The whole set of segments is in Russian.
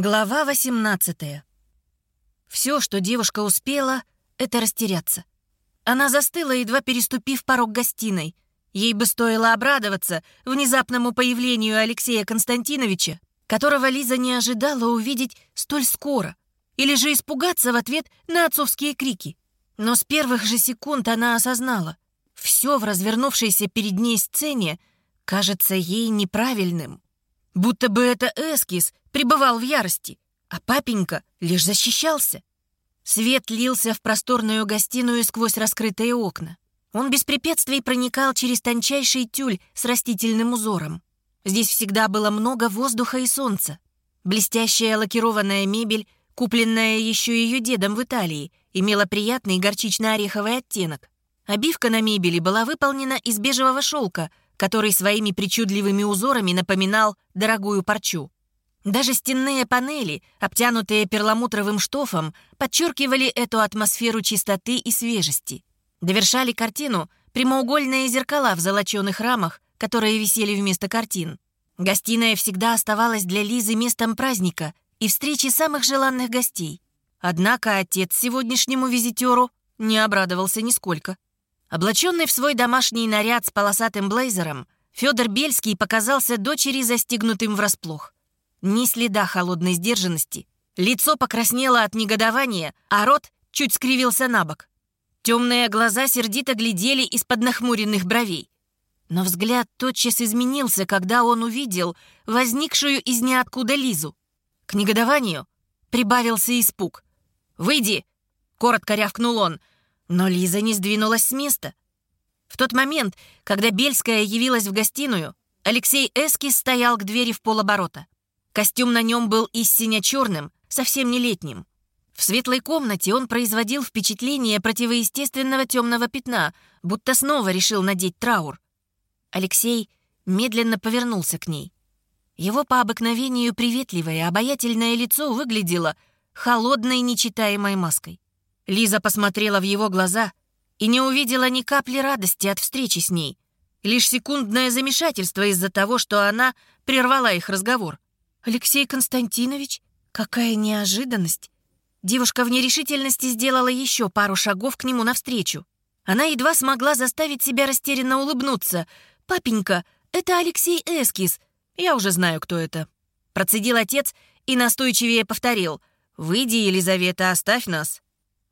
Глава 18 Все, что девушка успела, это растеряться. Она застыла, едва переступив порог гостиной. Ей бы стоило обрадоваться внезапному появлению Алексея Константиновича, которого Лиза не ожидала увидеть столь скоро, или же испугаться в ответ на отцовские крики. Но с первых же секунд она осознала, все в развернувшейся перед ней сцене кажется ей неправильным. Будто бы это эскиз пребывал в ярости, а папенька лишь защищался. Свет лился в просторную гостиную сквозь раскрытые окна. Он без препятствий проникал через тончайший тюль с растительным узором. Здесь всегда было много воздуха и солнца. Блестящая лакированная мебель, купленная еще ее дедом в Италии, имела приятный горчично-ореховый оттенок. Обивка на мебели была выполнена из бежевого шелка, который своими причудливыми узорами напоминал дорогую парчу. Даже стенные панели, обтянутые перламутровым штофом, подчеркивали эту атмосферу чистоты и свежести. Довершали картину прямоугольные зеркала в золоченых рамах, которые висели вместо картин. Гостиная всегда оставалась для Лизы местом праздника и встречи самых желанных гостей. Однако отец сегодняшнему визитеру не обрадовался нисколько. Облаченный в свой домашний наряд с полосатым блейзером, Федор Бельский показался дочери застигнутым врасплох. Ни следа холодной сдержанности. Лицо покраснело от негодования, а рот чуть скривился на бок. Темные глаза сердито глядели из-под нахмуренных бровей. Но взгляд тотчас изменился, когда он увидел возникшую из ниоткуда Лизу. К негодованию прибавился испуг. «Выйди!» — коротко рявкнул он — но Лиза не сдвинулась с места. В тот момент, когда Бельская явилась в гостиную, Алексей Эскис стоял к двери в полоборота. Костюм на нем был истинно черным, совсем не летним. В светлой комнате он производил впечатление противоестественного темного пятна, будто снова решил надеть траур. Алексей медленно повернулся к ней. Его по обыкновению приветливое, обаятельное лицо выглядело холодной, нечитаемой маской. Лиза посмотрела в его глаза и не увидела ни капли радости от встречи с ней. Лишь секундное замешательство из-за того, что она прервала их разговор. «Алексей Константинович, какая неожиданность!» Девушка в нерешительности сделала еще пару шагов к нему навстречу. Она едва смогла заставить себя растерянно улыбнуться. «Папенька, это Алексей Эскиз. Я уже знаю, кто это». Процедил отец и настойчивее повторил. «Выйди, Елизавета, оставь нас».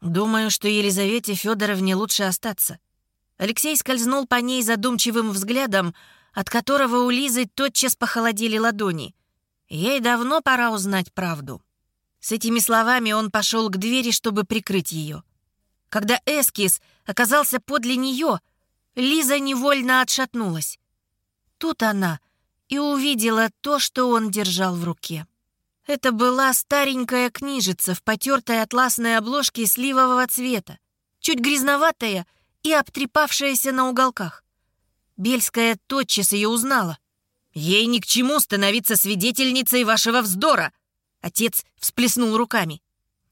Думаю, что Елизавете Федоровне лучше остаться. Алексей скользнул по ней задумчивым взглядом, от которого у Лизы тотчас похолодели ладони. Ей давно пора узнать правду. С этими словами он пошел к двери, чтобы прикрыть ее. Когда эскиз оказался подле нее, Лиза невольно отшатнулась. Тут она и увидела то, что он держал в руке. Это была старенькая книжица в потертой атласной обложке сливового цвета, чуть грязноватая и обтрепавшаяся на уголках. Бельская тотчас ее узнала. «Ей ни к чему становиться свидетельницей вашего вздора!» Отец всплеснул руками.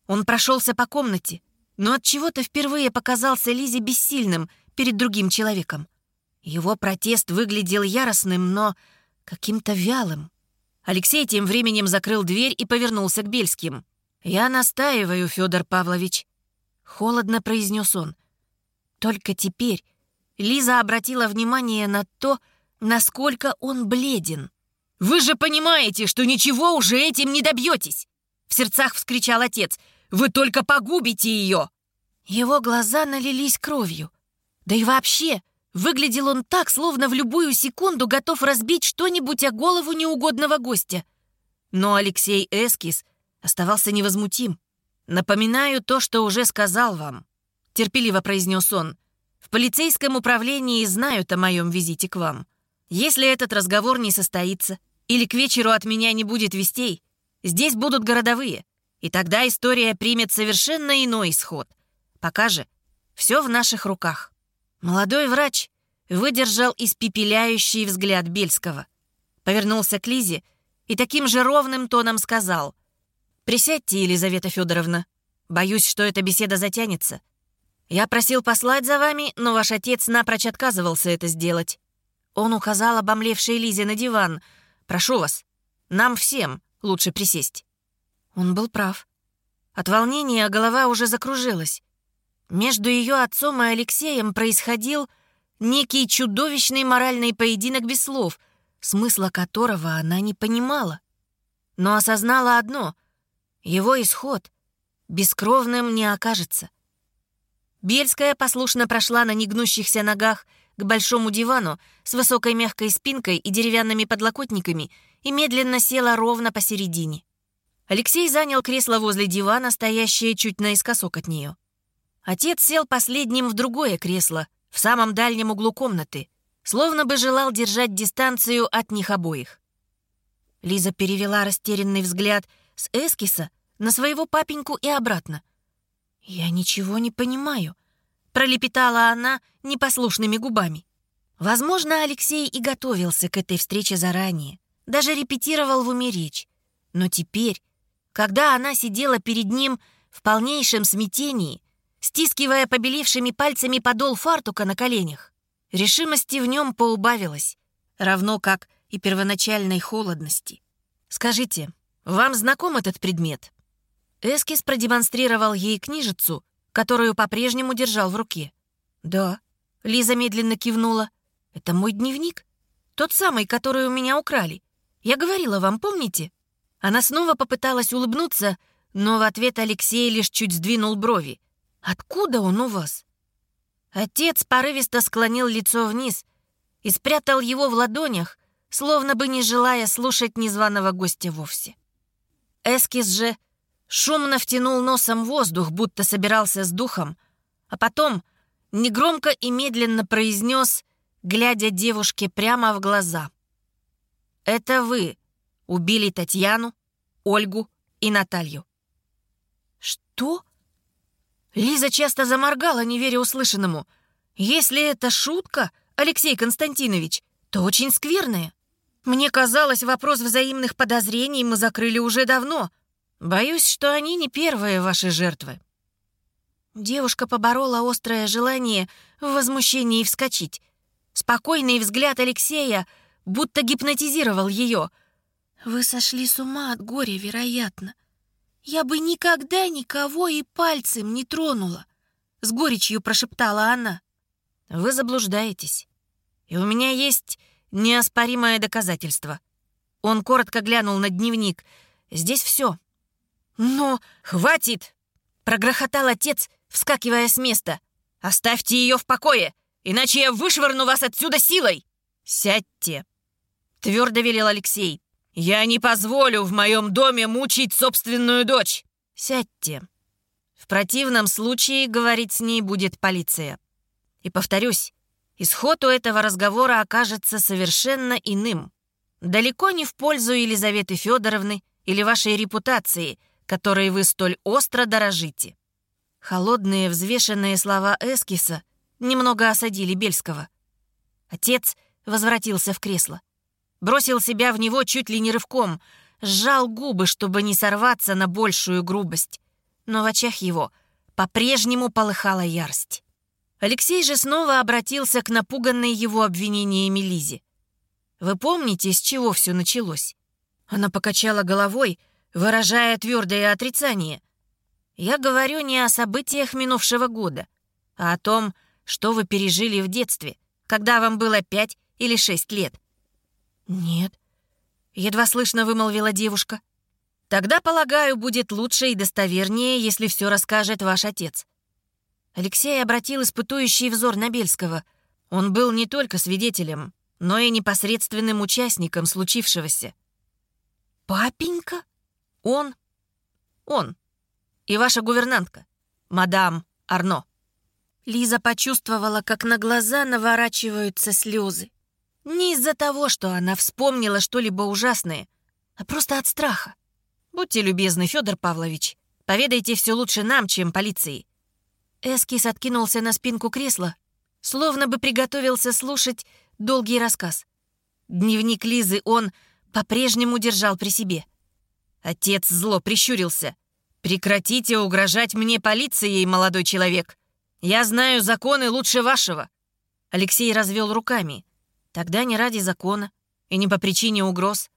Он прошелся по комнате, но от чего то впервые показался Лизе бессильным перед другим человеком. Его протест выглядел яростным, но каким-то вялым. Алексей тем временем закрыл дверь и повернулся к Бельским. «Я настаиваю, Федор Павлович», — холодно произнес он. Только теперь Лиза обратила внимание на то, насколько он бледен. «Вы же понимаете, что ничего уже этим не добьетесь!» В сердцах вскричал отец. «Вы только погубите ее!» Его глаза налились кровью. Да и вообще, Выглядел он так, словно в любую секунду готов разбить что-нибудь о голову неугодного гостя. Но Алексей Эскис оставался невозмутим. «Напоминаю то, что уже сказал вам», — терпеливо произнес он. «В полицейском управлении знают о моем визите к вам. Если этот разговор не состоится или к вечеру от меня не будет вестей, здесь будут городовые, и тогда история примет совершенно иной исход. Пока же все в наших руках». Молодой врач выдержал испепеляющий взгляд Бельского. Повернулся к Лизе и таким же ровным тоном сказал. «Присядьте, Елизавета Федоровна. Боюсь, что эта беседа затянется. Я просил послать за вами, но ваш отец напрочь отказывался это сделать. Он указал обомлевшей Лизе на диван. Прошу вас, нам всем лучше присесть». Он был прав. От волнения голова уже закружилась. Между ее отцом и Алексеем происходил некий чудовищный моральный поединок без слов, смысла которого она не понимала. Но осознала одно — его исход бескровным не окажется. Бельская послушно прошла на негнущихся ногах к большому дивану с высокой мягкой спинкой и деревянными подлокотниками и медленно села ровно посередине. Алексей занял кресло возле дивана, стоящее чуть наискосок от нее. Отец сел последним в другое кресло, в самом дальнем углу комнаты, словно бы желал держать дистанцию от них обоих. Лиза перевела растерянный взгляд с эскиса на своего папеньку и обратно. «Я ничего не понимаю», — пролепетала она непослушными губами. Возможно, Алексей и готовился к этой встрече заранее, даже репетировал в уме речь. Но теперь, когда она сидела перед ним в полнейшем смятении, стискивая побелевшими пальцами подол фартука на коленях, решимости в нем поубавилось, равно как и первоначальной холодности. «Скажите, вам знаком этот предмет?» Эскис продемонстрировал ей книжицу, которую по-прежнему держал в руке. «Да», — Лиза медленно кивнула. «Это мой дневник. Тот самый, который у меня украли. Я говорила вам, помните?» Она снова попыталась улыбнуться, но в ответ Алексей лишь чуть сдвинул брови. «Откуда он у вас?» Отец порывисто склонил лицо вниз и спрятал его в ладонях, словно бы не желая слушать незваного гостя вовсе. Эскиз же шумно втянул носом воздух, будто собирался с духом, а потом негромко и медленно произнес, глядя девушке прямо в глаза. «Это вы убили Татьяну, Ольгу и Наталью». «Что?» Лиза часто заморгала, не веря услышанному. «Если это шутка, Алексей Константинович, то очень скверная. Мне казалось, вопрос взаимных подозрений мы закрыли уже давно», Боюсь, что они не первые ваши жертвы». Девушка поборола острое желание в возмущении вскочить. Спокойный взгляд Алексея будто гипнотизировал ее. «Вы сошли с ума от горя, вероятно. Я бы никогда никого и пальцем не тронула», — с горечью прошептала она. «Вы заблуждаетесь. И у меня есть неоспоримое доказательство». Он коротко глянул на дневник. «Здесь все. «Но хватит!» — прогрохотал отец, вскакивая с места. «Оставьте ее в покое, иначе я вышвырну вас отсюда силой!» «Сядьте!» — твердо велел Алексей. «Я не позволю в моем доме мучить собственную дочь!» «Сядьте!» В противном случае говорить с ней будет полиция. И повторюсь, исход у этого разговора окажется совершенно иным. Далеко не в пользу Елизаветы Федоровны или вашей репутации — которой вы столь остро дорожите». Холодные взвешенные слова Эскиса немного осадили Бельского. Отец возвратился в кресло. Бросил себя в него чуть ли не рывком, сжал губы, чтобы не сорваться на большую грубость. Но в очах его по-прежнему полыхала ярость. Алексей же снова обратился к напуганной его обвинениями Лизе. «Вы помните, с чего все началось?» Она покачала головой, выражая твердое отрицание. Я говорю не о событиях минувшего года, а о том, что вы пережили в детстве, когда вам было пять или шесть лет. «Нет», — едва слышно вымолвила девушка. «Тогда, полагаю, будет лучше и достовернее, если все расскажет ваш отец». Алексей обратил испытующий взор на Бельского. Он был не только свидетелем, но и непосредственным участником случившегося. «Папенька?» Он, он и ваша гувернантка, мадам Арно. Лиза почувствовала, как на глаза наворачиваются слезы. Не из-за того, что она вспомнила что-либо ужасное, а просто от страха. Будьте любезны, Федор Павлович, поведайте все лучше нам, чем полиции. Эскис откинулся на спинку кресла, словно бы приготовился слушать долгий рассказ. Дневник Лизы он по-прежнему держал при себе — Отец зло прищурился. «Прекратите угрожать мне полицией, молодой человек. Я знаю законы лучше вашего». Алексей развел руками. «Тогда не ради закона и не по причине угроз,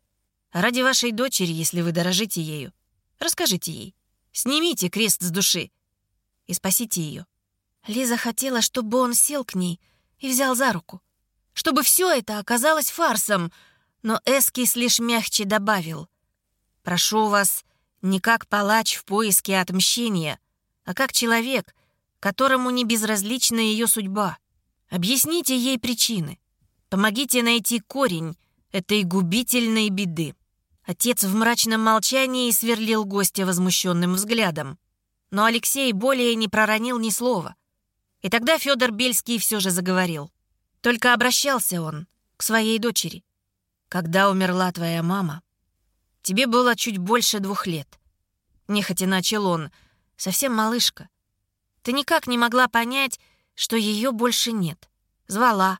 а ради вашей дочери, если вы дорожите ею. Расскажите ей. Снимите крест с души и спасите ее. Лиза хотела, чтобы он сел к ней и взял за руку. Чтобы все это оказалось фарсом, но Эскис лишь мягче добавил. «Прошу вас, не как палач в поиске отмщения, а как человек, которому не безразлична ее судьба. Объясните ей причины. Помогите найти корень этой губительной беды». Отец в мрачном молчании сверлил гостя возмущенным взглядом. Но Алексей более не проронил ни слова. И тогда Федор Бельский все же заговорил. Только обращался он к своей дочери. «Когда умерла твоя мама, тебе было чуть больше двух лет. Нехотя начал он, совсем малышка. Ты никак не могла понять, что ее больше нет. Звала,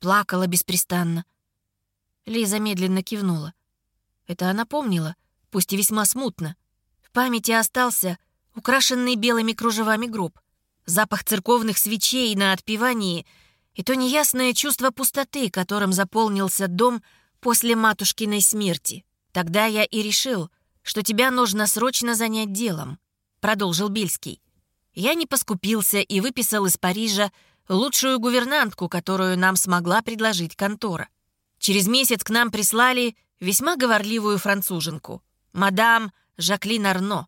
плакала беспрестанно. Лиза медленно кивнула. Это она помнила, пусть и весьма смутно. В памяти остался украшенный белыми кружевами гроб, запах церковных свечей на отпевании и то неясное чувство пустоты, которым заполнился дом после матушкиной смерти. Тогда я и решил, что тебя нужно срочно занять делом, продолжил Бельский. Я не поскупился и выписал из Парижа лучшую гувернантку, которую нам смогла предложить контора. Через месяц к нам прислали весьма говорливую француженку, мадам Жаклин Арно.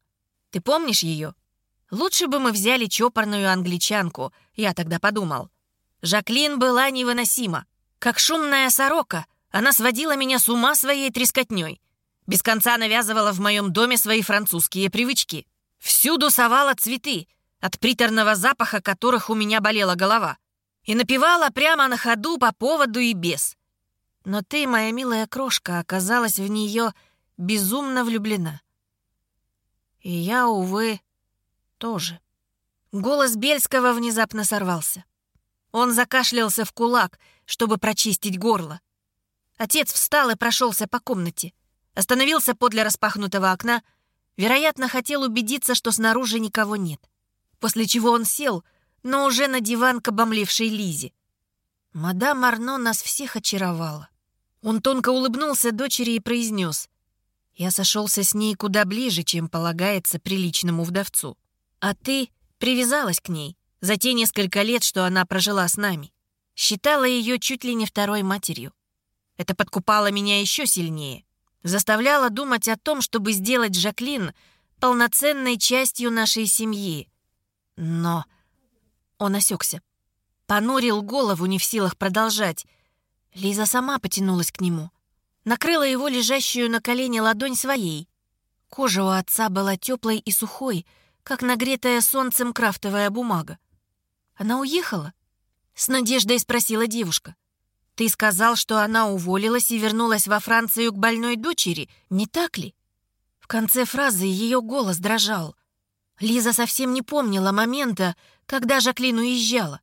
Ты помнишь ее? Лучше бы мы взяли чопорную англичанку, я тогда подумал. Жаклин была невыносима. Как шумная сорока, она сводила меня с ума своей трескотней. Без конца навязывала в моем доме свои французские привычки. Всюду совала цветы, от приторного запаха которых у меня болела голова. И напевала прямо на ходу по поводу и без. Но ты, моя милая крошка, оказалась в нее безумно влюблена. И я, увы, тоже. Голос Бельского внезапно сорвался. Он закашлялся в кулак, чтобы прочистить горло. Отец встал и прошелся по комнате. Остановился подле распахнутого окна. Вероятно, хотел убедиться, что снаружи никого нет. После чего он сел, но уже на диван к обомлевшей Лизе. Мадам Арно нас всех очаровала. Он тонко улыбнулся дочери и произнес. «Я сошелся с ней куда ближе, чем полагается приличному вдовцу. А ты привязалась к ней за те несколько лет, что она прожила с нами. Считала ее чуть ли не второй матерью. Это подкупало меня еще сильнее. Заставляло думать о том, чтобы сделать Жаклин полноценной частью нашей семьи. Но он осекся. Понурил голову, не в силах продолжать. Лиза сама потянулась к нему. Накрыла его лежащую на колене ладонь своей. Кожа у отца была теплой и сухой, как нагретая солнцем крафтовая бумага. «Она уехала?» — с надеждой спросила девушка. «Ты сказал, что она уволилась и вернулась во Францию к больной дочери, не так ли?» В конце фразы ее голос дрожал. Лиза совсем не помнила момента, когда Жаклин уезжала.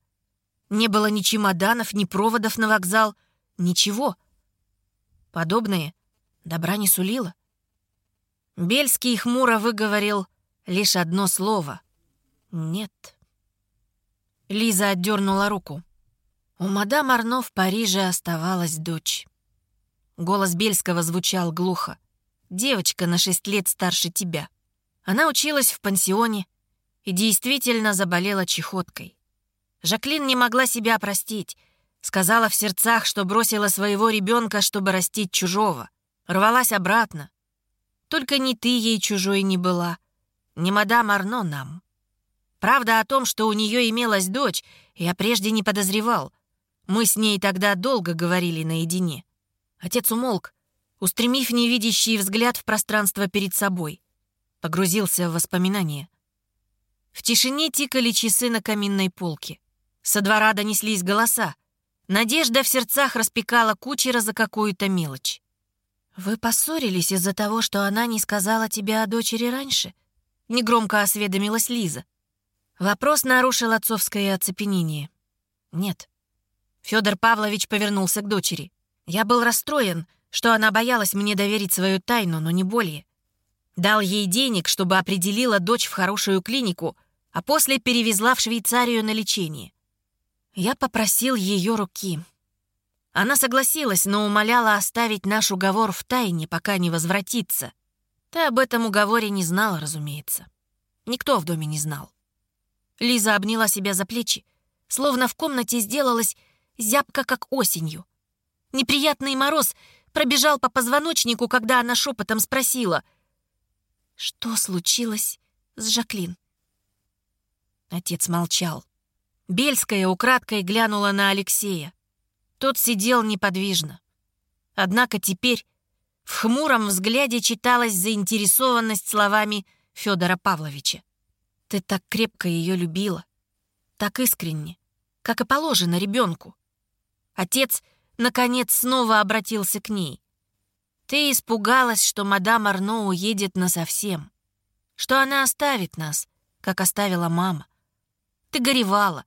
Не было ни чемоданов, ни проводов на вокзал — Ничего. Подобное добра не сулило. Бельский хмуро выговорил лишь одно слово. «Нет». Лиза отдернула руку. У мадам Арно в Париже оставалась дочь. Голос Бельского звучал глухо. «Девочка на шесть лет старше тебя. Она училась в пансионе и действительно заболела чехоткой. Жаклин не могла себя простить, Сказала в сердцах, что бросила своего ребенка, чтобы растить чужого. Рвалась обратно. Только ни ты ей чужой не была, ни мадам Арно нам. Правда о том, что у нее имелась дочь, я прежде не подозревал. Мы с ней тогда долго говорили наедине. Отец умолк, устремив невидящий взгляд в пространство перед собой. Погрузился в воспоминания. В тишине тикали часы на каминной полке. Со двора донеслись голоса. Надежда в сердцах распекала кучера за какую-то мелочь. «Вы поссорились из-за того, что она не сказала тебе о дочери раньше?» Негромко осведомилась Лиза. Вопрос нарушил отцовское оцепенение. «Нет». Федор Павлович повернулся к дочери. «Я был расстроен, что она боялась мне доверить свою тайну, но не более. Дал ей денег, чтобы определила дочь в хорошую клинику, а после перевезла в Швейцарию на лечение. Я попросил ее руки. Она согласилась, но умоляла оставить наш уговор в тайне, пока не возвратится. Ты об этом уговоре не знала, разумеется. Никто в доме не знал. Лиза обняла себя за плечи, словно в комнате сделалась зябко, как осенью. Неприятный мороз пробежал по позвоночнику, когда она шепотом спросила, «Что случилось с Жаклин?» Отец молчал. Бельская украдкой глянула на Алексея. Тот сидел неподвижно. Однако теперь в хмуром взгляде читалась заинтересованность словами Федора Павловича. «Ты так крепко ее любила, так искренне, как и положено ребенку». Отец, наконец, снова обратился к ней. «Ты испугалась, что мадам Арно уедет насовсем, что она оставит нас, как оставила мама. Ты горевала,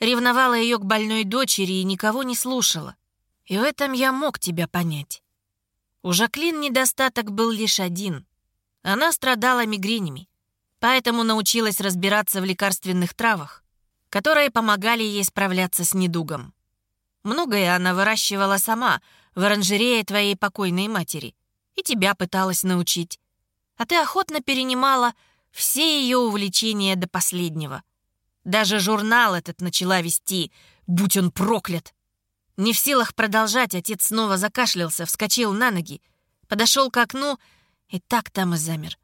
ревновала ее к больной дочери и никого не слушала. И в этом я мог тебя понять. У Жаклин недостаток был лишь один. Она страдала мигренями, поэтому научилась разбираться в лекарственных травах, которые помогали ей справляться с недугом. Многое она выращивала сама в оранжерее твоей покойной матери и тебя пыталась научить. А ты охотно перенимала все ее увлечения до последнего. Даже журнал этот начала вести, будь он проклят. Не в силах продолжать, отец снова закашлялся, вскочил на ноги, подошел к окну и так там и замер.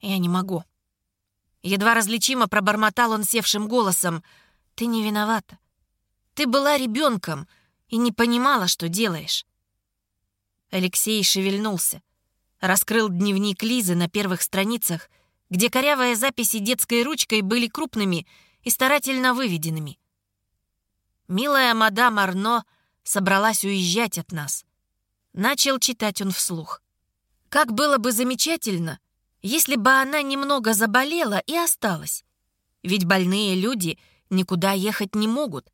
«Я не могу». Едва различимо пробормотал он севшим голосом. «Ты не виновата. Ты была ребенком и не понимала, что делаешь». Алексей шевельнулся, раскрыл дневник Лизы на первых страницах, где корявые записи детской ручкой были крупными и старательно выведенными. Милая мадам Арно собралась уезжать от нас. Начал читать он вслух. Как было бы замечательно, если бы она немного заболела и осталась. Ведь больные люди никуда ехать не могут.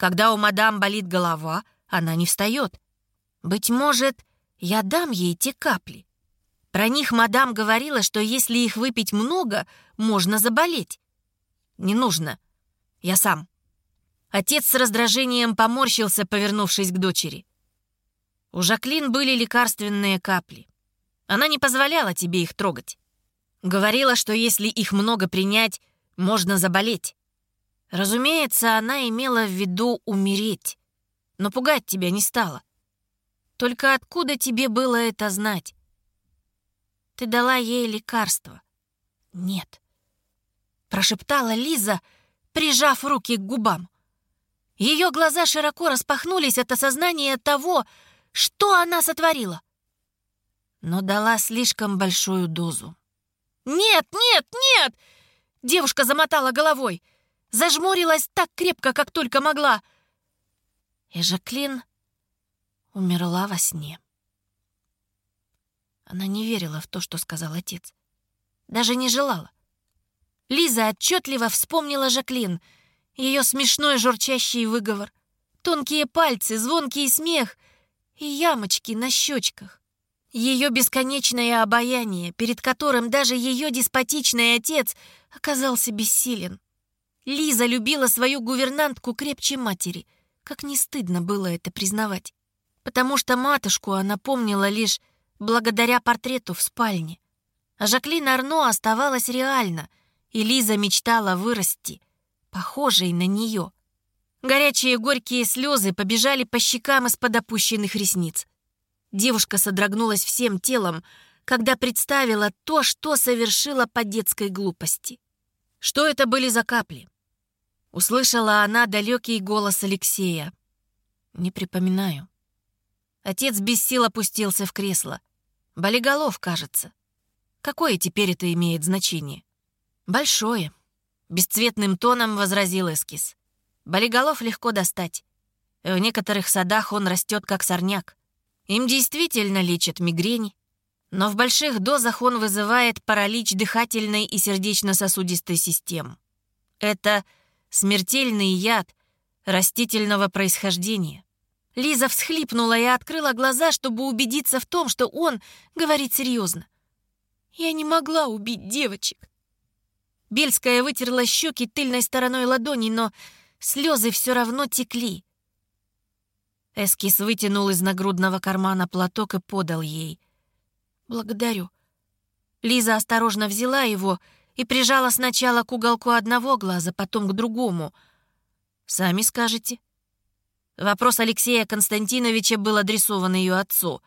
Когда у мадам болит голова, она не встает. Быть может, я дам ей те капли. Про них мадам говорила, что если их выпить много, можно заболеть. Не нужно. Я сам. Отец с раздражением поморщился, повернувшись к дочери. У Жаклин были лекарственные капли. Она не позволяла тебе их трогать. Говорила, что если их много принять, можно заболеть. Разумеется, она имела в виду умереть, но пугать тебя не стала. Только откуда тебе было это знать? Ты дала ей лекарство. Нет. Прошептала Лиза, прижав руки к губам. Ее глаза широко распахнулись от осознания того, что она сотворила. Но дала слишком большую дозу. «Нет, нет, нет!» Девушка замотала головой, зажмурилась так крепко, как только могла. И Жаклин умерла во сне. Она не верила в то, что сказал отец. Даже не желала. Лиза отчетливо вспомнила Жаклин — ее смешной журчащий выговор, тонкие пальцы, звонкий смех и ямочки на щечках. Ее бесконечное обаяние, перед которым даже ее деспотичный отец оказался бессилен. Лиза любила свою гувернантку крепче матери, как не стыдно было это признавать. Потому что матушку она помнила лишь благодаря портрету в спальне. А Жаклин Арно оставалась реально, и Лиза мечтала вырасти — похожей на нее. Горячие горькие слезы побежали по щекам из-под опущенных ресниц. Девушка содрогнулась всем телом, когда представила то, что совершила по детской глупости. Что это были за капли? Услышала она далекий голос Алексея. Не припоминаю. Отец без сил опустился в кресло. Болиголов, кажется. Какое теперь это имеет значение? Большое. Бесцветным тоном возразил эскиз. Болиголов легко достать. В некоторых садах он растет как сорняк. Им действительно лечат мигрень, но в больших дозах он вызывает паралич дыхательной и сердечно-сосудистой систем. Это смертельный яд растительного происхождения. Лиза всхлипнула и открыла глаза, чтобы убедиться в том, что он говорит серьезно. «Я не могла убить девочек. Бельская вытерла щеки тыльной стороной ладони, но слезы все равно текли. Эскис вытянул из нагрудного кармана платок и подал ей. «Благодарю. Лиза осторожно взяла его и прижала сначала к уголку одного глаза, потом к другому. «Сами скажете». Вопрос Алексея Константиновича был адресован ее отцу.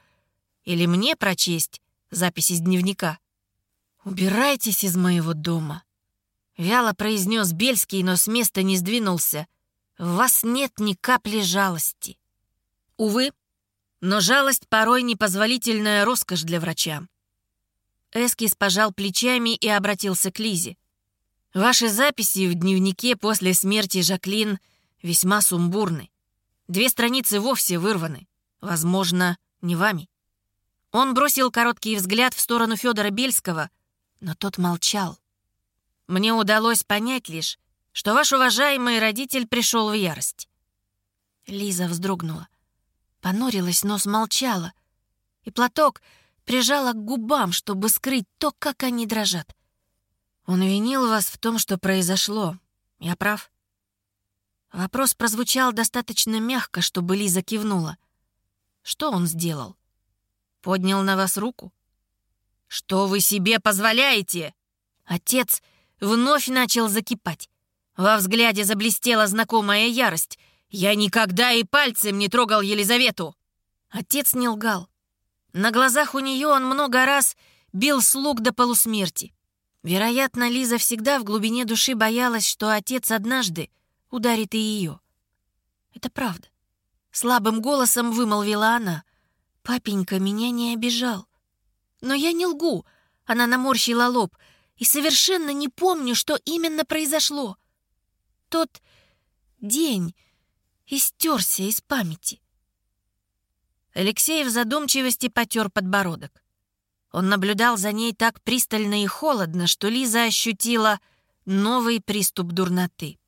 «Или мне прочесть запись из дневника?» «Убирайтесь из моего дома», — вяло произнес Бельский, но с места не сдвинулся. «В вас нет ни капли жалости». Увы, но жалость порой непозволительная роскошь для врача. Эскис пожал плечами и обратился к Лизе. «Ваши записи в дневнике после смерти Жаклин весьма сумбурны. Две страницы вовсе вырваны. Возможно, не вами». Он бросил короткий взгляд в сторону Федора Бельского, но тот молчал. «Мне удалось понять лишь, что ваш уважаемый родитель пришел в ярость». Лиза вздрогнула, понурилась, но смолчала, и платок прижала к губам, чтобы скрыть то, как они дрожат. «Он винил вас в том, что произошло. Я прав?» Вопрос прозвучал достаточно мягко, чтобы Лиза кивнула. «Что он сделал? Поднял на вас руку?» «Что вы себе позволяете?» Отец вновь начал закипать. Во взгляде заблестела знакомая ярость. «Я никогда и пальцем не трогал Елизавету!» Отец не лгал. На глазах у нее он много раз бил слуг до полусмерти. Вероятно, Лиза всегда в глубине души боялась, что отец однажды ударит и ее. Это правда. Слабым голосом вымолвила она. «Папенька меня не обижал. Но я не лгу», — она наморщила лоб, «и совершенно не помню, что именно произошло. Тот день истерся из памяти. Алексей в задумчивости потер подбородок. Он наблюдал за ней так пристально и холодно, что Лиза ощутила новый приступ дурноты.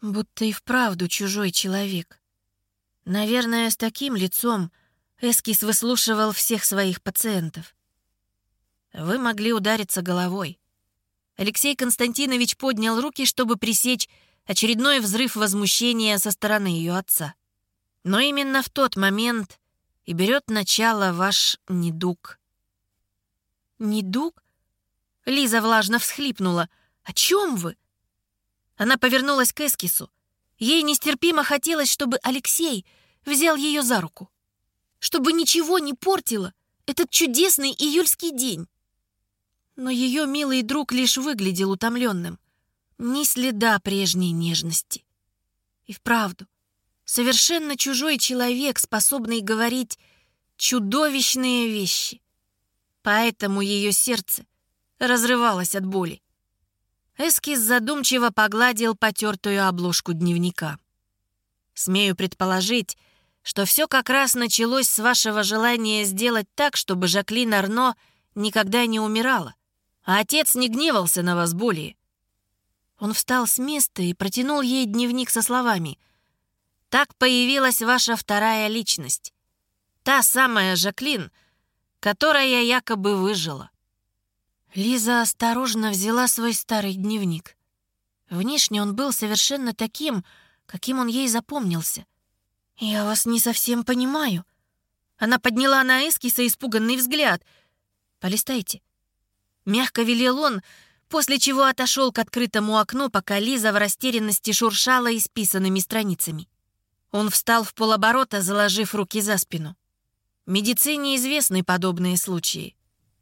Будто и вправду чужой человек. Наверное, с таким лицом Эскис выслушивал всех своих пациентов. Вы могли удариться головой. Алексей Константинович поднял руки, чтобы пресечь очередной взрыв возмущения со стороны ее отца. Но именно в тот момент и берет начало ваш недуг». «Недуг?» Лиза влажно всхлипнула. «О чем вы?» Она повернулась к Эскису. Ей нестерпимо хотелось, чтобы Алексей взял ее за руку. Чтобы ничего не портило этот чудесный июльский день. Но ее милый друг лишь выглядел утомленным. Ни следа прежней нежности. И вправду, Совершенно чужой человек, способный говорить чудовищные вещи. Поэтому ее сердце разрывалось от боли. Эскиз задумчиво погладил потертую обложку дневника. «Смею предположить, что все как раз началось с вашего желания сделать так, чтобы Жаклин Арно никогда не умирала, а отец не гневался на вас более». Он встал с места и протянул ей дневник со словами — так появилась ваша вторая личность. Та самая Жаклин, которая якобы выжила. Лиза осторожно взяла свой старый дневник. Внешне он был совершенно таким, каким он ей запомнился. «Я вас не совсем понимаю». Она подняла на Эскиса испуганный взгляд. «Полистайте». Мягко велел он, после чего отошел к открытому окну, пока Лиза в растерянности шуршала исписанными страницами. Он встал в полоборота, заложив руки за спину. Медицине известны подобные случаи.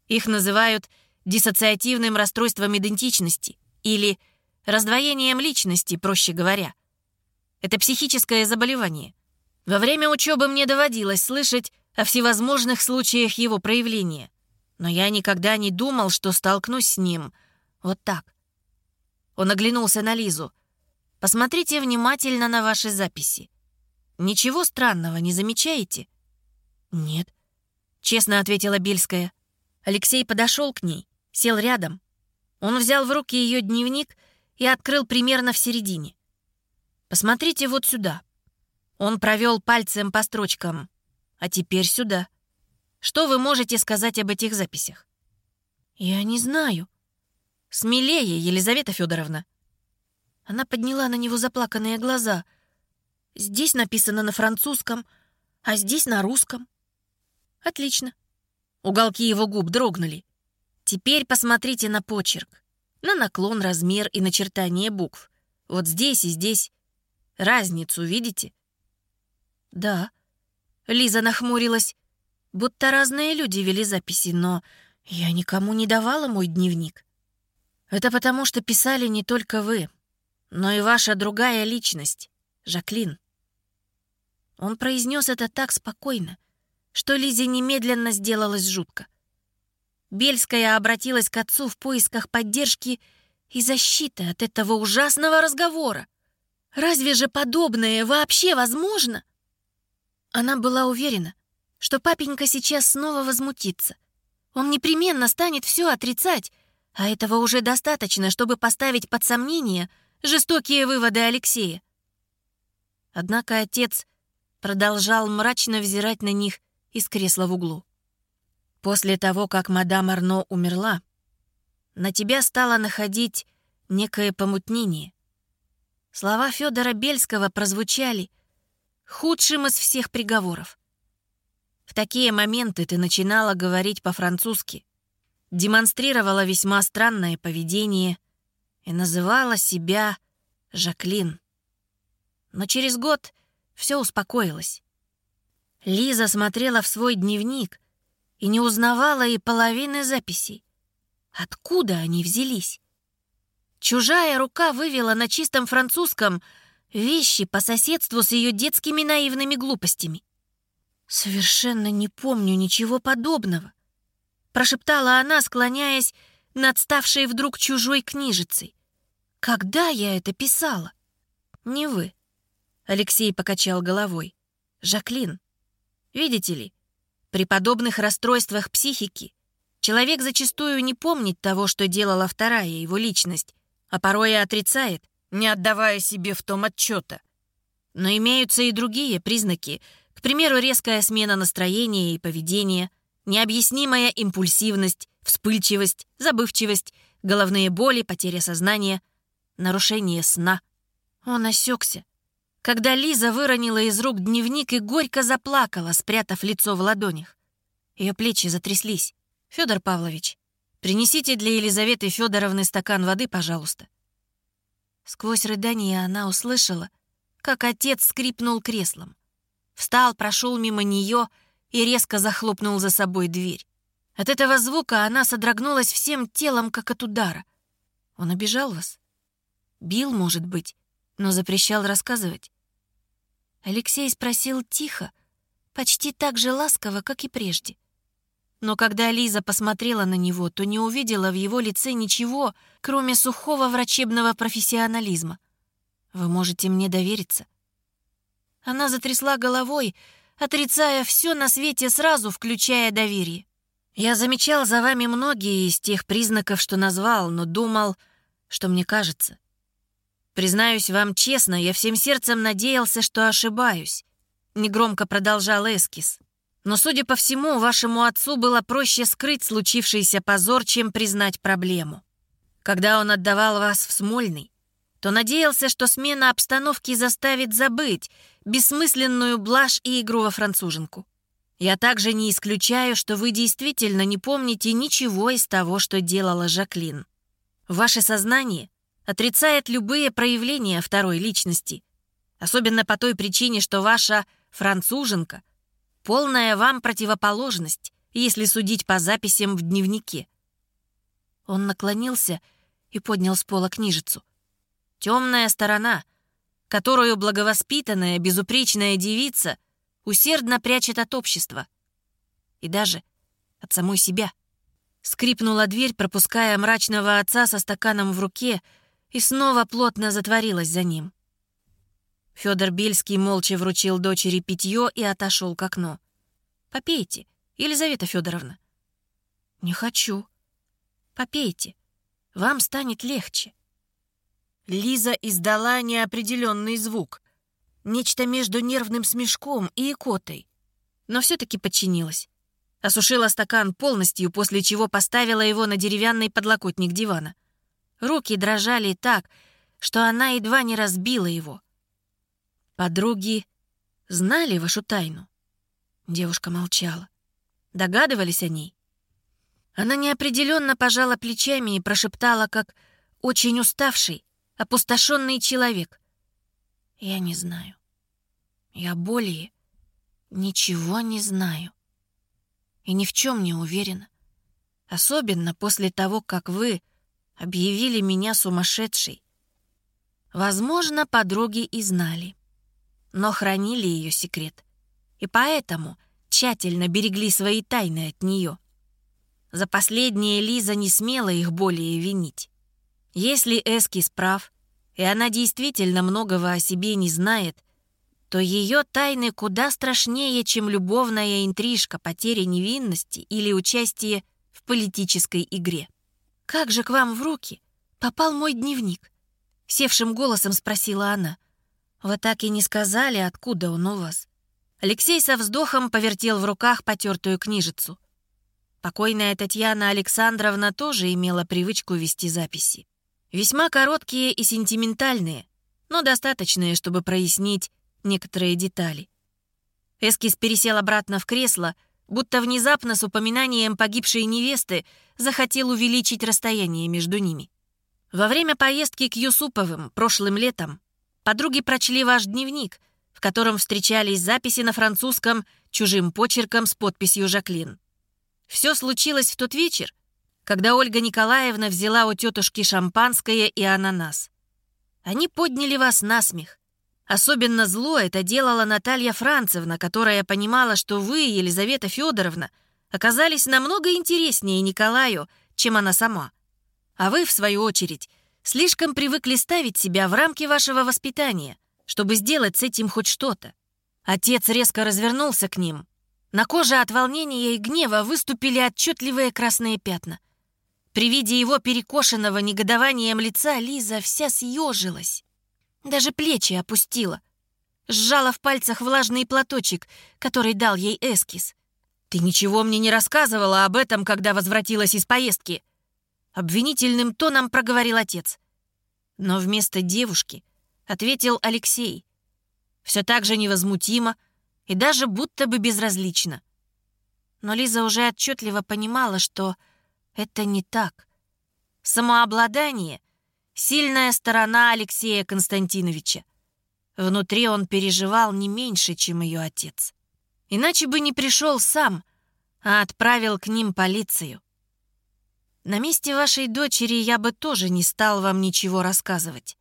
Их называют диссоциативным расстройством идентичности или раздвоением личности, проще говоря. Это психическое заболевание. Во время учебы мне доводилось слышать о всевозможных случаях его проявления, но я никогда не думал, что столкнусь с ним вот так. Он оглянулся на Лизу. «Посмотрите внимательно на ваши записи. Ничего странного не замечаете?» «Нет», — честно ответила Бельская. Алексей подошел к ней, сел рядом. Он взял в руки ее дневник и открыл примерно в середине. «Посмотрите вот сюда». Он провел пальцем по строчкам. «А теперь сюда. Что вы можете сказать об этих записях?» «Я не знаю». «Смелее, Елизавета Федоровна». Она подняла на него заплаканные глаза — Здесь написано на французском, а здесь на русском. Отлично. Уголки его губ дрогнули. Теперь посмотрите на почерк, на наклон, размер и начертание букв. Вот здесь и здесь. Разницу видите? Да. Лиза нахмурилась. Будто разные люди вели записи, но я никому не давала мой дневник. Это потому, что писали не только вы, но и ваша другая личность, Жаклин. Он произнес это так спокойно, что Лизе немедленно сделалось жутко. Бельская обратилась к отцу в поисках поддержки и защиты от этого ужасного разговора. Разве же подобное вообще возможно? Она была уверена, что папенька сейчас снова возмутится. Он непременно станет все отрицать, а этого уже достаточно, чтобы поставить под сомнение жестокие выводы Алексея. Однако отец продолжал мрачно взирать на них из кресла в углу. После того, как мадам Арно умерла, на тебя стало находить некое помутнение. Слова Федора Бельского прозвучали худшим из всех приговоров. В такие моменты ты начинала говорить по-французски, демонстрировала весьма странное поведение и называла себя Жаклин. Но через год все успокоилось. Лиза смотрела в свой дневник и не узнавала и половины записей. Откуда они взялись? Чужая рука вывела на чистом французском вещи по соседству с ее детскими наивными глупостями. «Совершенно не помню ничего подобного», — прошептала она, склоняясь над ставшей вдруг чужой книжицей. «Когда я это писала?» «Не вы», — Алексей покачал головой. «Жаклин, видите ли, при подобных расстройствах психики человек зачастую не помнит того, что делала вторая его личность, а порой и отрицает, не отдавая себе в том отчета. Но имеются и другие признаки, к примеру, резкая смена настроения и поведения, необъяснимая импульсивность, вспыльчивость, забывчивость, головные боли, потеря сознания, нарушение сна. Он осекся, когда Лиза выронила из рук дневник и горько заплакала, спрятав лицо в ладонях. Ее плечи затряслись. Федор Павлович, принесите для Елизаветы Федоровны стакан воды, пожалуйста». Сквозь рыдание она услышала, как отец скрипнул креслом. Встал, прошел мимо нее и резко захлопнул за собой дверь. От этого звука она содрогнулась всем телом, как от удара. Он обижал вас? Бил, может быть, но запрещал рассказывать. Алексей спросил тихо, почти так же ласково, как и прежде. Но когда Лиза посмотрела на него, то не увидела в его лице ничего, кроме сухого врачебного профессионализма. «Вы можете мне довериться?» Она затрясла головой, отрицая все на свете сразу, включая доверие. «Я замечал за вами многие из тех признаков, что назвал, но думал, что мне кажется. Признаюсь вам честно, я всем сердцем надеялся, что ошибаюсь», — негромко продолжал Эскис. Но, судя по всему, вашему отцу было проще скрыть случившийся позор, чем признать проблему. Когда он отдавал вас в Смольный, то надеялся, что смена обстановки заставит забыть бессмысленную блажь и игру во француженку. Я также не исключаю, что вы действительно не помните ничего из того, что делала Жаклин. Ваше сознание отрицает любые проявления второй личности, особенно по той причине, что ваша француженка Полная вам противоположность, если судить по записям в дневнике. Он наклонился и поднял с пола книжицу. Темная сторона, которую благовоспитанная, безупречная девица усердно прячет от общества. И даже от самой себя. Скрипнула дверь, пропуская мрачного отца со стаканом в руке, и снова плотно затворилась за ним. Федор Бельский молча вручил дочери питье и отошел к окну. «Попейте, Елизавета Федоровна». «Не хочу». «Попейте, вам станет легче». Лиза издала неопределенный звук. Нечто между нервным смешком и икотой. Но все-таки подчинилась. Осушила стакан полностью, после чего поставила его на деревянный подлокотник дивана. Руки дрожали так, что она едва не разбила его. Подруги знали вашу тайну? Девушка молчала. Догадывались о ней? Она неопределенно пожала плечами и прошептала, как очень уставший, опустошенный человек. «Я не знаю. Я более ничего не знаю. И ни в чем не уверена. Особенно после того, как вы объявили меня сумасшедшей. Возможно, подруги и знали, но хранили ее секрет. И поэтому тщательно берегли свои тайны от нее. За последнее Лиза не смела их более винить. Если Эскис прав, и она действительно многого о себе не знает, то ее тайны куда страшнее, чем любовная интрижка, потеря невинности или участие в политической игре. «Как же к вам в руки попал мой дневник?» Севшим голосом спросила она. «Вы так и не сказали, откуда он у вас?» Алексей со вздохом повертел в руках потертую книжицу. Покойная Татьяна Александровна тоже имела привычку вести записи. Весьма короткие и сентиментальные, но достаточные, чтобы прояснить некоторые детали. Эскис пересел обратно в кресло, будто внезапно с упоминанием погибшей невесты захотел увеличить расстояние между ними. Во время поездки к Юсуповым прошлым летом подруги прочли ваш дневник, в котором встречались записи на французском чужим почерком с подписью «Жаклин». Все случилось в тот вечер, когда Ольга Николаевна взяла у тетушки шампанское и ананас. Они подняли вас на смех. Особенно зло это делала Наталья Францевна, которая понимала, что вы, Елизавета Федоровна, оказались намного интереснее Николаю, чем она сама. А вы, в свою очередь, слишком привыкли ставить себя в рамки вашего воспитания, чтобы сделать с этим хоть что-то. Отец резко развернулся к ним. На коже от волнения и гнева выступили отчетливые красные пятна. При виде его перекошенного негодованием лица Лиза вся съежилась. Даже плечи опустила. Сжала в пальцах влажный платочек, который дал ей эскиз. «Ты ничего мне не рассказывала об этом, когда возвратилась из поездки!» Обвинительным тоном проговорил отец. Но вместо девушки ответил Алексей. Все так же невозмутимо и даже будто бы безразлично. Но Лиза уже отчетливо понимала, что это не так. Самообладание — сильная сторона Алексея Константиновича. Внутри он переживал не меньше, чем ее отец. Иначе бы не пришел сам, а отправил к ним полицию. На месте вашей дочери я бы тоже не стал вам ничего рассказывать.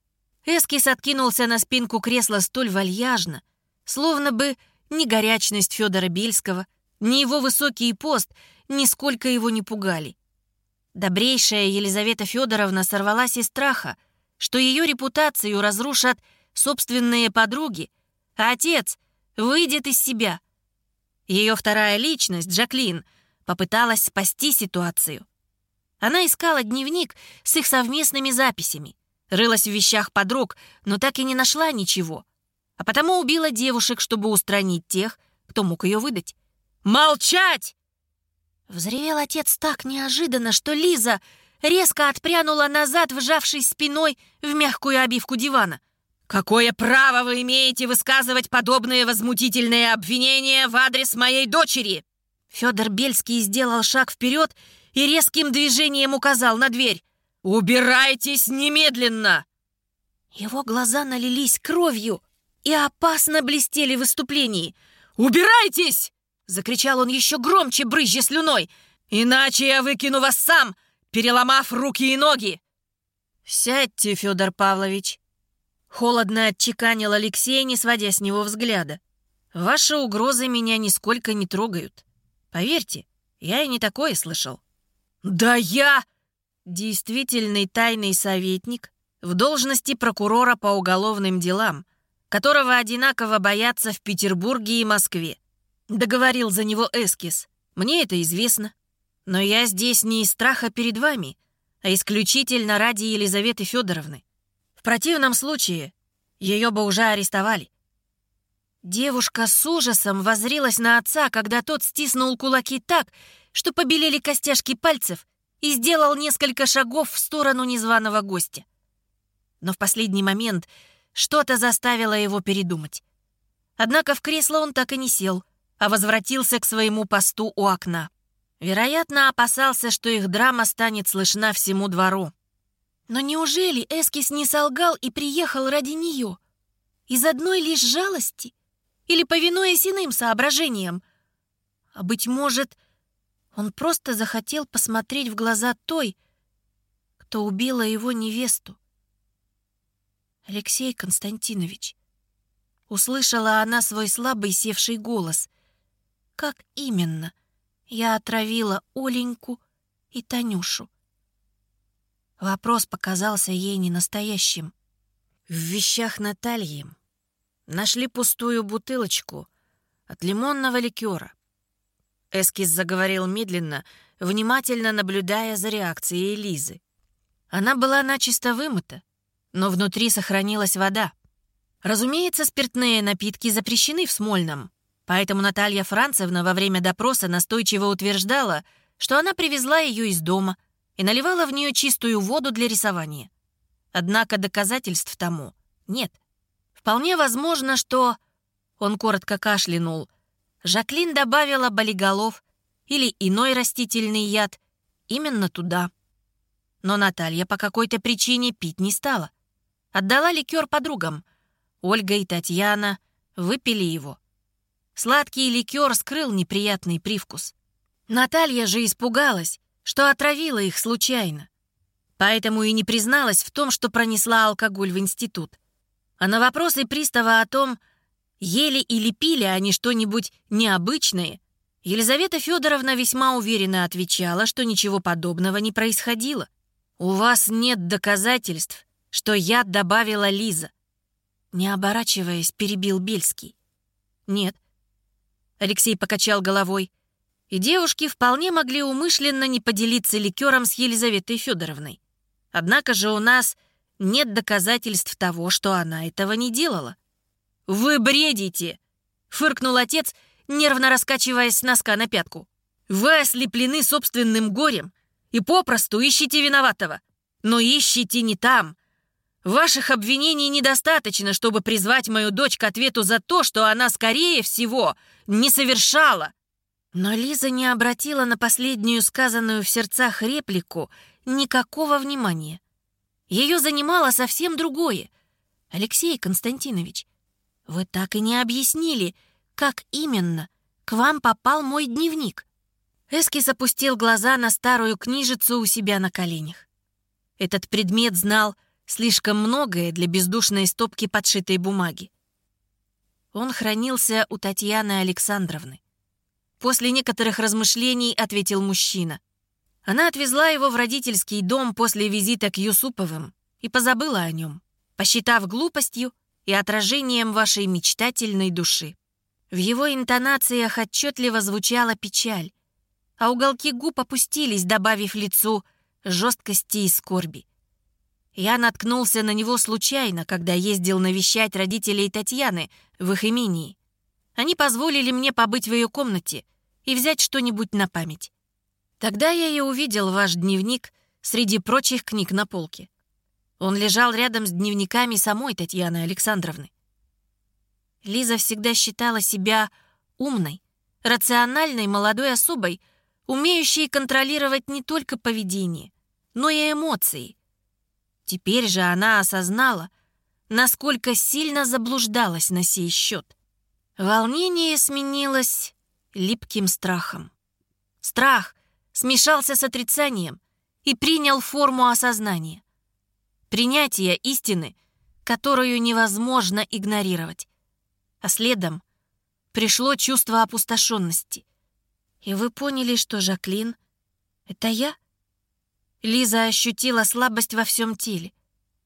Эскис откинулся на спинку кресла столь вальяжно, словно бы ни горячность Федора Бельского, ни его высокий пост нисколько его не пугали. Добрейшая Елизавета Федоровна сорвалась из страха, что ее репутацию разрушат собственные подруги, а отец выйдет из себя. Ее вторая личность, Джаклин, попыталась спасти ситуацию. Она искала дневник с их совместными записями, рылась в вещах подруг, но так и не нашла ничего, а потому убила девушек, чтобы устранить тех, кто мог ее выдать. «Молчать!» Взревел отец так неожиданно, что Лиза резко отпрянула назад, вжавшись спиной в мягкую обивку дивана. «Какое право вы имеете высказывать подобные возмутительные обвинения в адрес моей дочери?» Федор Бельский сделал шаг вперед и резким движением указал на дверь. «Убирайтесь немедленно!» Его глаза налились кровью и опасно блестели в выступлении. «Убирайтесь!» Закричал он еще громче, брызжа слюной. «Иначе я выкину вас сам, переломав руки и ноги!» «Сядьте, Федор Павлович!» Холодно отчеканил Алексей, не сводя с него взгляда. «Ваши угрозы меня нисколько не трогают. Поверьте, я и не такое слышал». «Да я...» Действительный тайный советник в должности прокурора по уголовным делам, которого одинаково боятся в Петербурге и Москве. Договорил за него эскиз. Мне это известно. Но я здесь не из страха перед вами, а исключительно ради Елизаветы Федоровны. Противном случае ее бы уже арестовали. Девушка с ужасом возрилась на отца, когда тот стиснул кулаки так, что побелели костяшки пальцев и сделал несколько шагов в сторону незваного гостя. Но в последний момент что-то заставило его передумать. Однако в кресло он так и не сел — а возвратился к своему посту у окна. Вероятно, опасался, что их драма станет слышна всему двору. Но неужели Эскис не солгал и приехал ради нее? Из одной лишь жалости? Или повинуясь иным соображениям? А быть может, он просто захотел посмотреть в глаза той, кто убила его невесту. Алексей Константинович. Услышала она свой слабый севший голос. Как именно я отравила Оленьку и Танюшу? Вопрос показался ей ненастоящим. В вещах Натальи нашли пустую бутылочку от лимонного ликера. Эскиз заговорил медленно, внимательно наблюдая за реакцией Лизы. Она была начисто вымыта, но внутри сохранилась вода. Разумеется, спиртные напитки запрещены в Смольном, поэтому Наталья Францевна во время допроса настойчиво утверждала, что она привезла ее из дома и наливала в нее чистую воду для рисования. Однако доказательств тому нет. Вполне возможно, что... Он коротко кашлянул. Жаклин добавила болиголов или иной растительный яд именно туда. Но Наталья по какой-то причине пить не стала. Отдала ликер подругам. Ольга и Татьяна выпили его. Сладкий ликер скрыл неприятный привкус. Наталья же испугалась, что отравила их случайно. Поэтому и не призналась в том, что пронесла алкоголь в институт. А на вопросы пристава о том, ели или пили они что-нибудь необычное, Елизавета Федоровна весьма уверенно отвечала, что ничего подобного не происходило. «У вас нет доказательств, что я добавила Лиза». Не оборачиваясь, перебил Бельский. «Нет». Алексей покачал головой. И девушки вполне могли умышленно не поделиться ликером с Елизаветой Федоровной. Однако же у нас нет доказательств того, что она этого не делала. «Вы бредите!» — фыркнул отец, нервно раскачиваясь с носка на пятку. «Вы ослеплены собственным горем и попросту ищите виноватого. Но ищите не там. Ваших обвинений недостаточно, чтобы призвать мою дочь к ответу за то, что она, скорее всего, не совершала». Но Лиза не обратила на последнюю сказанную в сердцах реплику никакого внимания. Ее занимало совсем другое. «Алексей Константинович, вы так и не объяснили, как именно к вам попал мой дневник». Эскис опустил глаза на старую книжицу у себя на коленях. Этот предмет знал слишком многое для бездушной стопки подшитой бумаги. Он хранился у Татьяны Александровны. После некоторых размышлений ответил мужчина. Она отвезла его в родительский дом после визита к Юсуповым и позабыла о нем, посчитав глупостью и отражением вашей мечтательной души. В его интонациях отчетливо звучала печаль, а уголки губ опустились, добавив лицу жесткости и скорби. Я наткнулся на него случайно, когда ездил навещать родителей Татьяны в их имении. Они позволили мне побыть в ее комнате и взять что-нибудь на память. Тогда я и увидел ваш дневник среди прочих книг на полке. Он лежал рядом с дневниками самой Татьяны Александровны. Лиза всегда считала себя умной, рациональной молодой особой, умеющей контролировать не только поведение, но и эмоции. Теперь же она осознала, насколько сильно заблуждалась на сей счет. Волнение сменилось липким страхом. Страх смешался с отрицанием и принял форму осознания. Принятие истины, которую невозможно игнорировать. А следом пришло чувство опустошенности. И вы поняли, что Жаклин — это я? Лиза ощутила слабость во всем теле.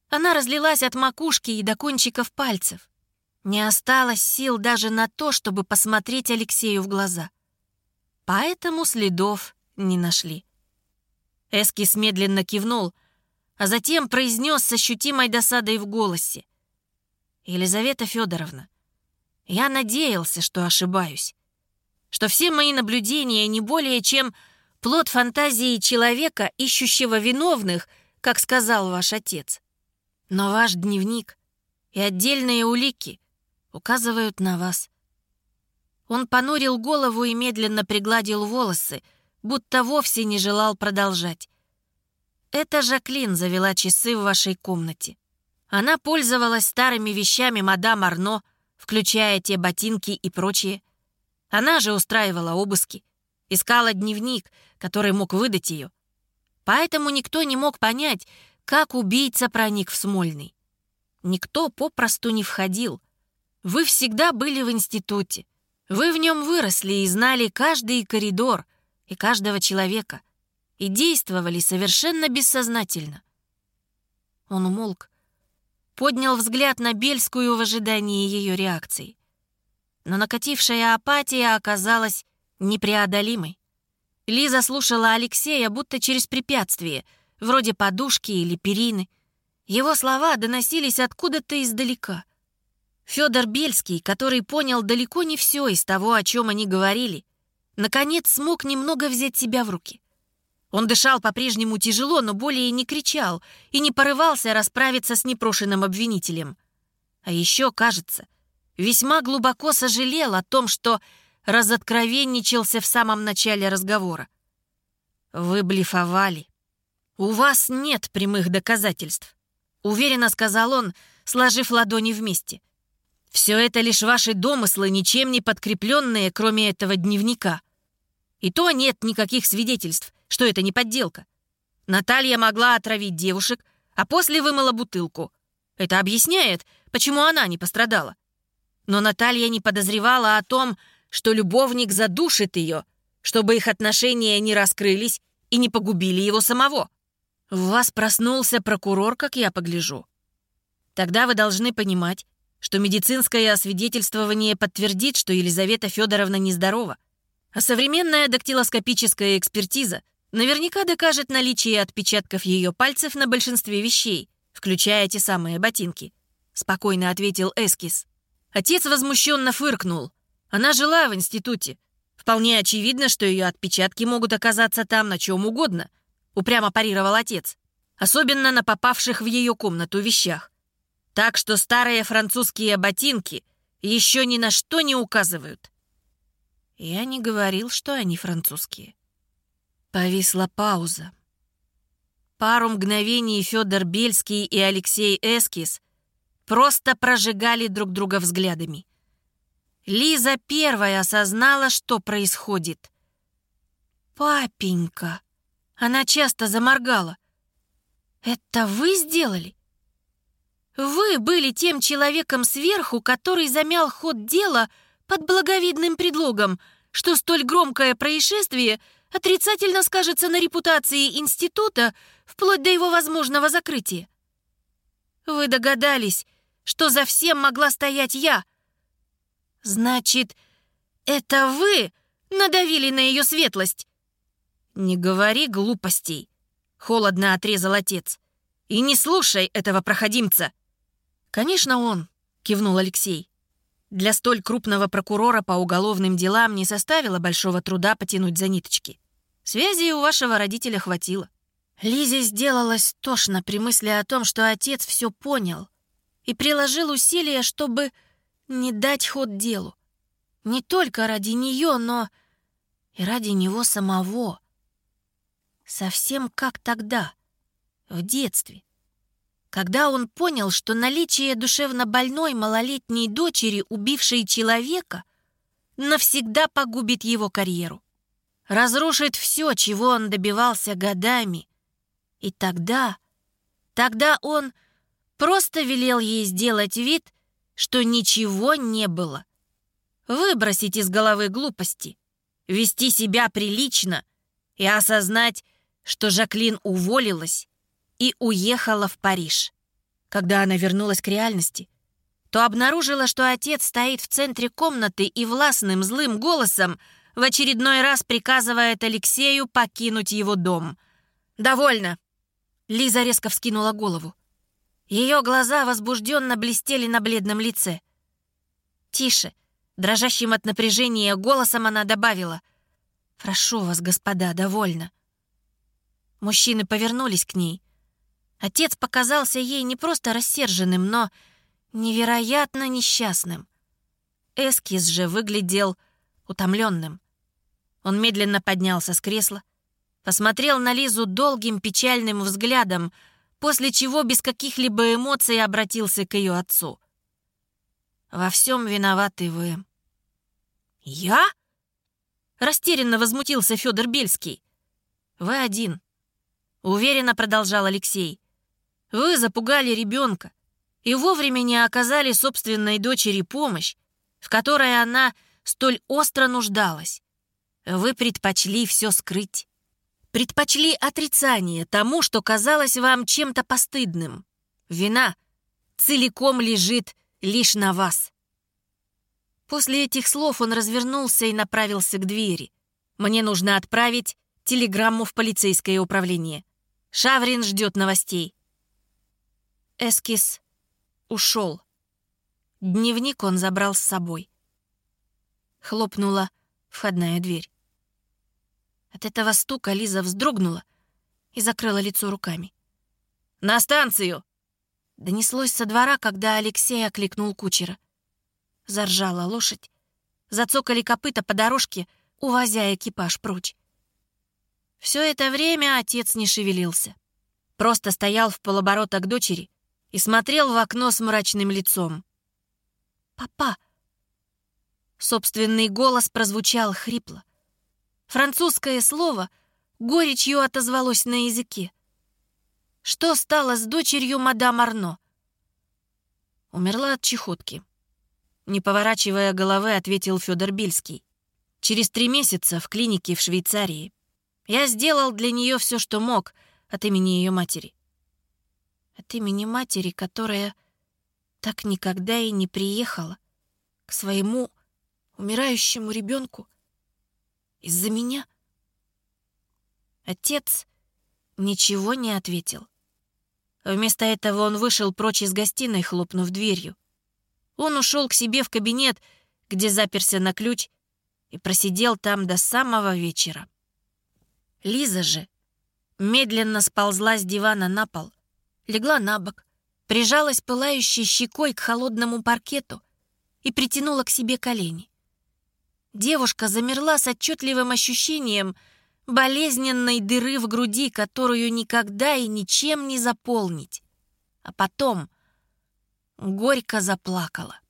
Она разлилась от макушки и до кончиков пальцев. Не осталось сил даже на то, чтобы посмотреть Алексею в глаза. Поэтому следов не нашли. Эскис медленно кивнул, а затем произнес с ощутимой досадой в голосе. «Елизавета Федоровна, я надеялся, что ошибаюсь, что все мои наблюдения не более чем плод фантазии человека, ищущего виновных, как сказал ваш отец. Но ваш дневник и отдельные улики указывают на вас. Он понурил голову и медленно пригладил волосы, будто вовсе не желал продолжать. Это Жаклин завела часы в вашей комнате. Она пользовалась старыми вещами мадам Арно, включая те ботинки и прочее. Она же устраивала обыски, искала дневник, который мог выдать ее. Поэтому никто не мог понять, как убийца проник в Смольный. Никто попросту не входил. Вы всегда были в институте. Вы в нем выросли и знали каждый коридор и каждого человека — и действовали совершенно бессознательно. Он умолк, поднял взгляд на Бельскую в ожидании ее реакции. Но накатившая апатия оказалась непреодолимой. Лиза слушала Алексея будто через препятствие, вроде подушки или перины. Его слова доносились откуда-то издалека. Федор Бельский, который понял далеко не все из того, о чем они говорили, наконец смог немного взять себя в руки. Он дышал по-прежнему тяжело, но более не кричал и не порывался расправиться с непрошенным обвинителем. А еще, кажется, весьма глубоко сожалел о том, что разоткровенничался в самом начале разговора. «Вы блефовали. У вас нет прямых доказательств», — уверенно сказал он, сложив ладони вместе. «Все это лишь ваши домыслы, ничем не подкрепленные, кроме этого дневника. И то нет никаких свидетельств, что это не подделка. Наталья могла отравить девушек, а после вымыла бутылку. Это объясняет, почему она не пострадала. Но Наталья не подозревала о том, что любовник задушит ее, чтобы их отношения не раскрылись и не погубили его самого. В вас проснулся прокурор, как я погляжу. Тогда вы должны понимать, что медицинское освидетельствование подтвердит, что Елизавета Федоровна нездорова. А современная дактилоскопическая экспертиза наверняка докажет наличие отпечатков ее пальцев на большинстве вещей, включая те самые ботинки», — спокойно ответил Эскис. Отец возмущенно фыркнул. Она жила в институте. Вполне очевидно, что ее отпечатки могут оказаться там на чем угодно, упрямо парировал отец. Особенно на попавших в ее комнату вещах. Так что старые французские ботинки еще ни на что не указывают. Я не говорил, что они французские. Повисла пауза. Пару мгновений Федор Бельский и Алексей Эскис просто прожигали друг друга взглядами. Лиза первая осознала, что происходит. «Папенька!» Она часто заморгала. «Это вы сделали?» «Вы были тем человеком сверху, который замял ход дела под благовидным предлогом, что столь громкое происшествие — отрицательно скажется на репутации института вплоть до его возможного закрытия. Вы догадались, что за всем могла стоять я. Значит, это вы надавили на ее светлость? Не говори глупостей, холодно отрезал отец. И не слушай этого проходимца. Конечно, он, кивнул Алексей. Для столь крупного прокурора по уголовным делам не составило большого труда потянуть за ниточки. Связи у вашего родителя хватило. Лизе сделалось тошно при мысли о том, что отец все понял и приложил усилия, чтобы не дать ход делу. Не только ради нее, но и ради него самого. Совсем как тогда, в детстве когда он понял, что наличие душевно больной малолетней дочери, убившей человека, навсегда погубит его карьеру. Разрушит все, чего он добивался годами. И тогда, тогда он просто велел ей сделать вид, что ничего не было. Выбросить из головы глупости, вести себя прилично и осознать, что Жаклин уволилась и уехала в Париж. Когда она вернулась к реальности, то обнаружила, что отец стоит в центре комнаты и властным злым голосом в очередной раз приказывает Алексею покинуть его дом. «Довольно!» Лиза резко вскинула голову. Ее глаза возбужденно блестели на бледном лице. «Тише!» Дрожащим от напряжения голосом она добавила. «Прошу вас, господа, довольно». Мужчины повернулись к ней — Отец показался ей не просто рассерженным, но невероятно несчастным. Эскиз же выглядел утомленным. Он медленно поднялся с кресла, посмотрел на Лизу долгим печальным взглядом, после чего без каких-либо эмоций обратился к ее отцу. «Во всем виноваты вы». «Я?» — растерянно возмутился Федор Бельский. «Вы один», — уверенно продолжал Алексей. «Вы запугали ребенка и вовремя не оказали собственной дочери помощь, в которой она столь остро нуждалась. Вы предпочли все скрыть. Предпочли отрицание тому, что казалось вам чем-то постыдным. Вина целиком лежит лишь на вас. После этих слов он развернулся и направился к двери. Мне нужно отправить телеграмму в полицейское управление. Шаврин ждет новостей. Эскиз ушел. Дневник он забрал с собой. Хлопнула входная дверь. От этого стука Лиза вздрогнула и закрыла лицо руками. «На станцию!» Донеслось со двора, когда Алексей окликнул кучера. Заржала лошадь. Зацокали копыта по дорожке, увозя экипаж прочь. Все это время отец не шевелился. Просто стоял в полоборота к дочери и смотрел в окно с мрачным лицом. «Папа!» Собственный голос прозвучал хрипло. Французское слово горечью отозвалось на языке. Что стало с дочерью мадам Арно? Умерла от чехотки. Не поворачивая головы, ответил Федор Бельский. Через три месяца в клинике в Швейцарии. Я сделал для нее все, что мог от имени ее матери. От имени матери, которая так никогда и не приехала к своему умирающему ребенку. Из-за меня? Отец ничего не ответил. Вместо этого он вышел прочь из гостиной, хлопнув дверью. Он ушел к себе в кабинет, где заперся на ключ и просидел там до самого вечера. Лиза же медленно сползла с дивана на пол, легла на бок, прижалась пылающей щекой к холодному паркету и притянула к себе колени. Девушка замерла с отчетливым ощущением болезненной дыры в груди, которую никогда и ничем не заполнить. А потом горько заплакала.